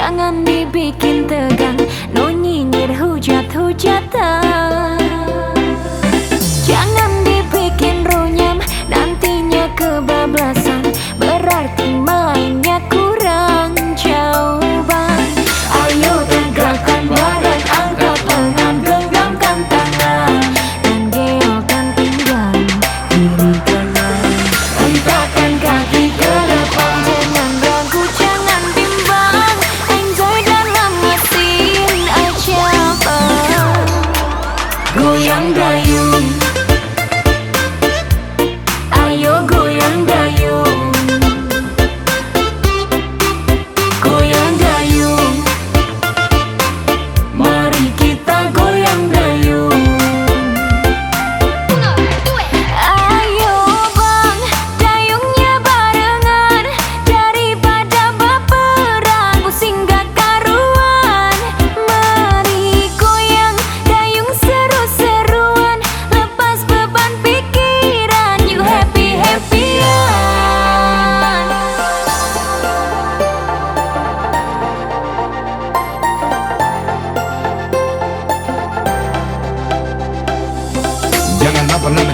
Jangan dibikin tegang. No nyinyir hujat-hujatan.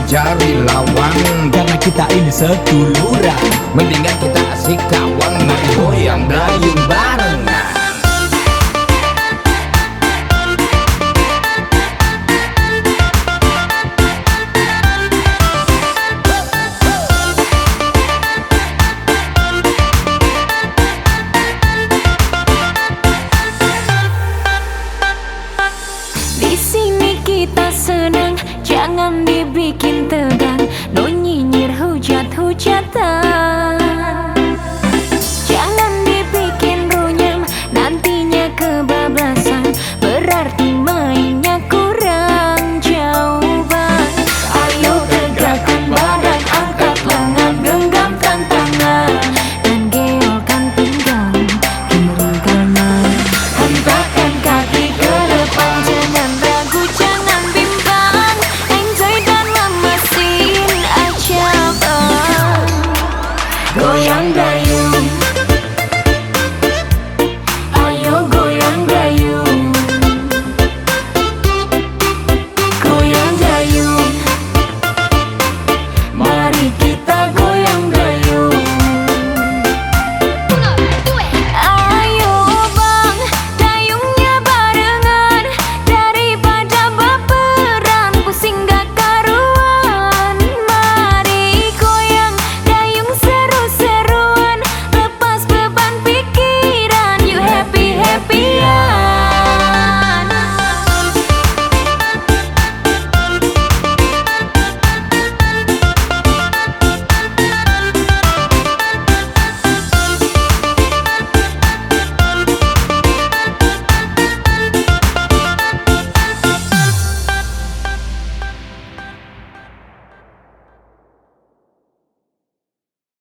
Mencari lawan Karena kita ini seduluran Mendingan kita asik kawan Mari goyang dayung barengan